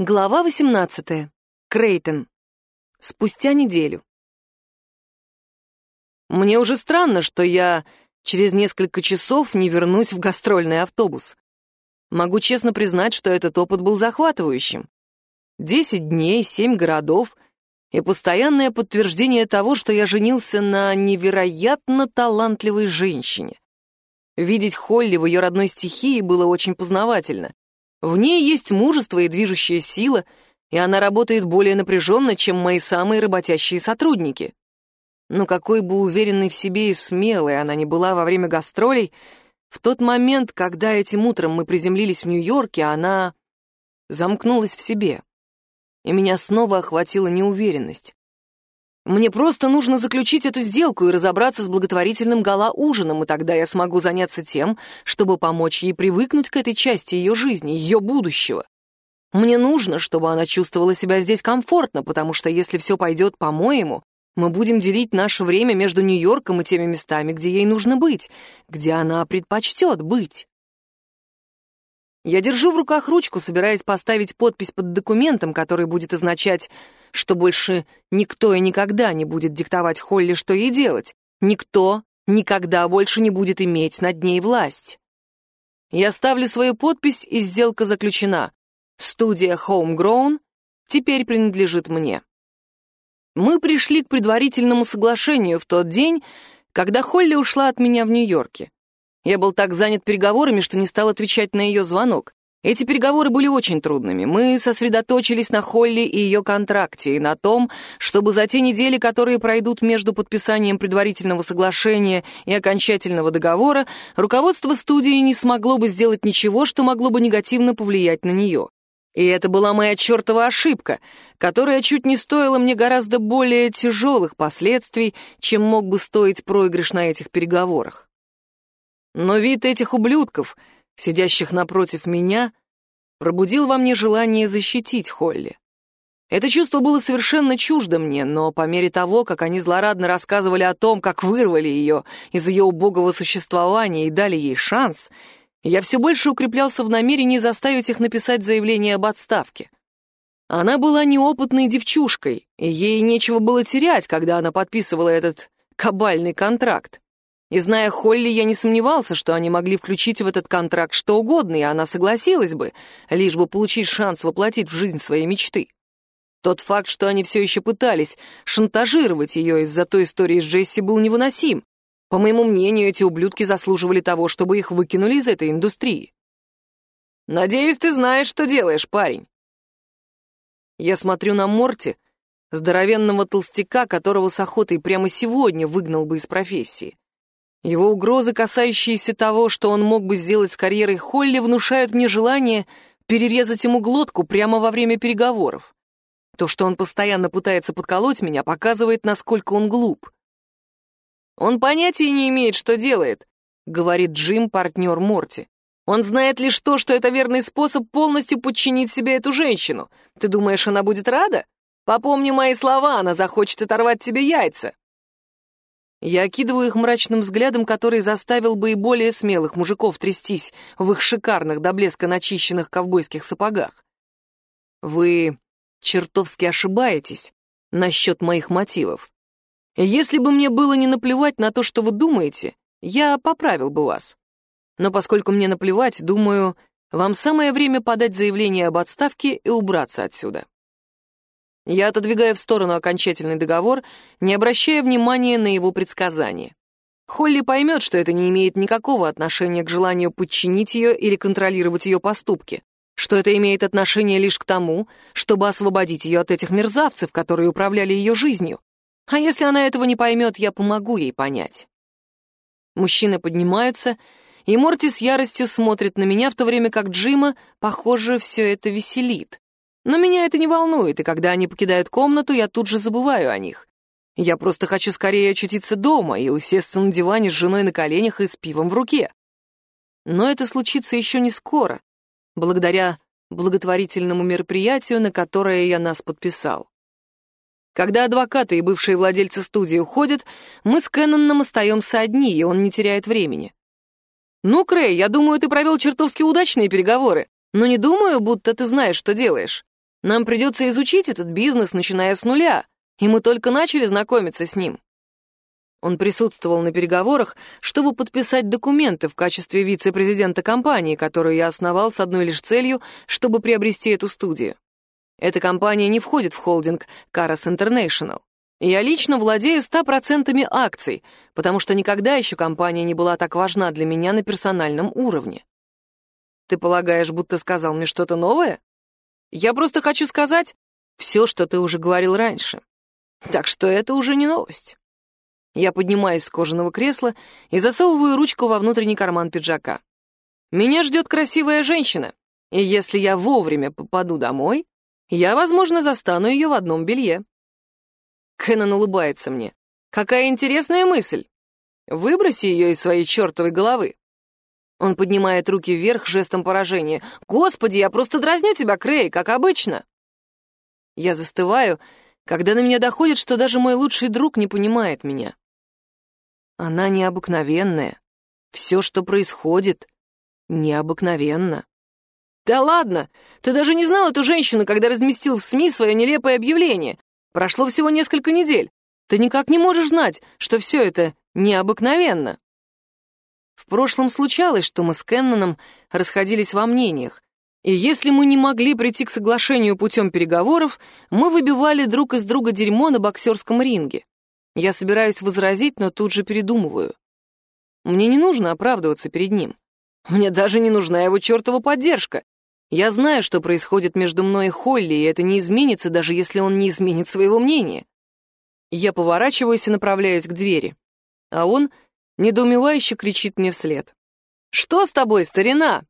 Глава 18. Крейтон. Спустя неделю. Мне уже странно, что я через несколько часов не вернусь в гастрольный автобус. Могу честно признать, что этот опыт был захватывающим. Десять дней, семь городов и постоянное подтверждение того, что я женился на невероятно талантливой женщине. Видеть Холли в ее родной стихии было очень познавательно. В ней есть мужество и движущая сила, и она работает более напряженно, чем мои самые работящие сотрудники. Но какой бы уверенной в себе и смелой она ни была во время гастролей, в тот момент, когда этим утром мы приземлились в Нью-Йорке, она замкнулась в себе, и меня снова охватила неуверенность. Мне просто нужно заключить эту сделку и разобраться с благотворительным гала-ужином, и тогда я смогу заняться тем, чтобы помочь ей привыкнуть к этой части ее жизни, ее будущего. Мне нужно, чтобы она чувствовала себя здесь комфортно, потому что если все пойдет по-моему, мы будем делить наше время между Нью-Йорком и теми местами, где ей нужно быть, где она предпочтет быть. Я держу в руках ручку, собираясь поставить подпись под документом, который будет означать, что больше никто и никогда не будет диктовать Холли, что ей делать. Никто никогда больше не будет иметь над ней власть. Я ставлю свою подпись, и сделка заключена. Студия Homegrown теперь принадлежит мне. Мы пришли к предварительному соглашению в тот день, когда Холли ушла от меня в Нью-Йорке. Я был так занят переговорами, что не стал отвечать на ее звонок. Эти переговоры были очень трудными. Мы сосредоточились на Холли и ее контракте, и на том, чтобы за те недели, которые пройдут между подписанием предварительного соглашения и окончательного договора, руководство студии не смогло бы сделать ничего, что могло бы негативно повлиять на нее. И это была моя чертова ошибка, которая чуть не стоила мне гораздо более тяжелых последствий, чем мог бы стоить проигрыш на этих переговорах. Но вид этих ублюдков, сидящих напротив меня, пробудил во мне желание защитить Холли. Это чувство было совершенно чуждо мне, но по мере того, как они злорадно рассказывали о том, как вырвали ее из ее убогого существования и дали ей шанс, я все больше укреплялся в намерении заставить их написать заявление об отставке. Она была неопытной девчушкой, и ей нечего было терять, когда она подписывала этот кабальный контракт. И зная Холли, я не сомневался, что они могли включить в этот контракт что угодно, и она согласилась бы, лишь бы получить шанс воплотить в жизнь свои мечты. Тот факт, что они все еще пытались шантажировать ее из-за той истории с Джесси, был невыносим. По моему мнению, эти ублюдки заслуживали того, чтобы их выкинули из этой индустрии. «Надеюсь, ты знаешь, что делаешь, парень». Я смотрю на Морти, здоровенного толстяка, которого с охотой прямо сегодня выгнал бы из профессии. Его угрозы, касающиеся того, что он мог бы сделать с карьерой Холли, внушают мне желание перерезать ему глотку прямо во время переговоров. То, что он постоянно пытается подколоть меня, показывает, насколько он глуп. «Он понятия не имеет, что делает», — говорит Джим, партнер Морти. «Он знает лишь то, что это верный способ полностью подчинить себе эту женщину. Ты думаешь, она будет рада? Попомни мои слова, она захочет оторвать тебе яйца». Я окидываю их мрачным взглядом, который заставил бы и более смелых мужиков трястись в их шикарных до блеска начищенных ковбойских сапогах. Вы чертовски ошибаетесь насчет моих мотивов. Если бы мне было не наплевать на то, что вы думаете, я поправил бы вас. Но поскольку мне наплевать, думаю, вам самое время подать заявление об отставке и убраться отсюда. Я отодвигаю в сторону окончательный договор, не обращая внимания на его предсказания. Холли поймет, что это не имеет никакого отношения к желанию подчинить ее или контролировать ее поступки, что это имеет отношение лишь к тому, чтобы освободить ее от этих мерзавцев, которые управляли ее жизнью. А если она этого не поймет, я помогу ей понять. Мужчины поднимаются, и Морти с яростью смотрит на меня, в то время как Джима, похоже, все это веселит. Но меня это не волнует, и когда они покидают комнату, я тут же забываю о них. Я просто хочу скорее очутиться дома и усесться на диване с женой на коленях и с пивом в руке. Но это случится еще не скоро, благодаря благотворительному мероприятию, на которое я нас подписал. Когда адвокаты и бывшие владельцы студии уходят, мы с Кэнноном остаемся одни, и он не теряет времени. «Ну, Крей, я думаю, ты провел чертовски удачные переговоры, но не думаю, будто ты знаешь, что делаешь. Нам придется изучить этот бизнес, начиная с нуля, и мы только начали знакомиться с ним. Он присутствовал на переговорах, чтобы подписать документы в качестве вице-президента компании, которую я основал с одной лишь целью, чтобы приобрести эту студию. Эта компания не входит в холдинг Caras International. Я лично владею 100% акций, потому что никогда еще компания не была так важна для меня на персональном уровне. Ты полагаешь, будто сказал мне что-то новое? Я просто хочу сказать все, что ты уже говорил раньше. Так что это уже не новость. Я поднимаюсь с кожаного кресла и засовываю ручку во внутренний карман пиджака. Меня ждет красивая женщина, и если я вовремя попаду домой, я, возможно, застану ее в одном белье. Кэнон улыбается мне. Какая интересная мысль. Выброси ее из своей чертовой головы. Он поднимает руки вверх жестом поражения. «Господи, я просто дразню тебя, Крей, как обычно!» Я застываю, когда на меня доходит, что даже мой лучший друг не понимает меня. Она необыкновенная. Все, что происходит, необыкновенно. «Да ладно! Ты даже не знал эту женщину, когда разместил в СМИ свое нелепое объявление. Прошло всего несколько недель. Ты никак не можешь знать, что все это необыкновенно. В прошлом случалось, что мы с Кенноном расходились во мнениях, и если мы не могли прийти к соглашению путем переговоров, мы выбивали друг из друга дерьмо на боксерском ринге. Я собираюсь возразить, но тут же передумываю. Мне не нужно оправдываться перед ним. Мне даже не нужна его чертова поддержка. Я знаю, что происходит между мной и Холли, и это не изменится, даже если он не изменит своего мнения. Я поворачиваюсь и направляюсь к двери. А он недоумевающе кричит мне вслед. «Что с тобой, старина?